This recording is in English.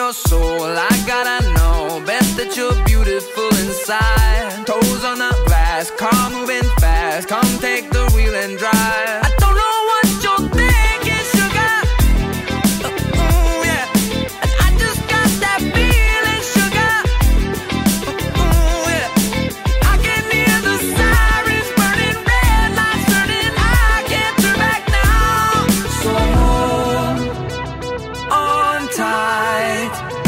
your soul. I gotta know best that you're beautiful inside. Toes on the glass, car moving fast. Come take the wheel and drive. I don't know what you're thinking, sugar. Uh, ooh, yeah. And I just got that feeling, sugar. Uh, ooh, yeah. I can hear the sirens burning, red lights turning. I can't turn back now. So hold on time. Beat.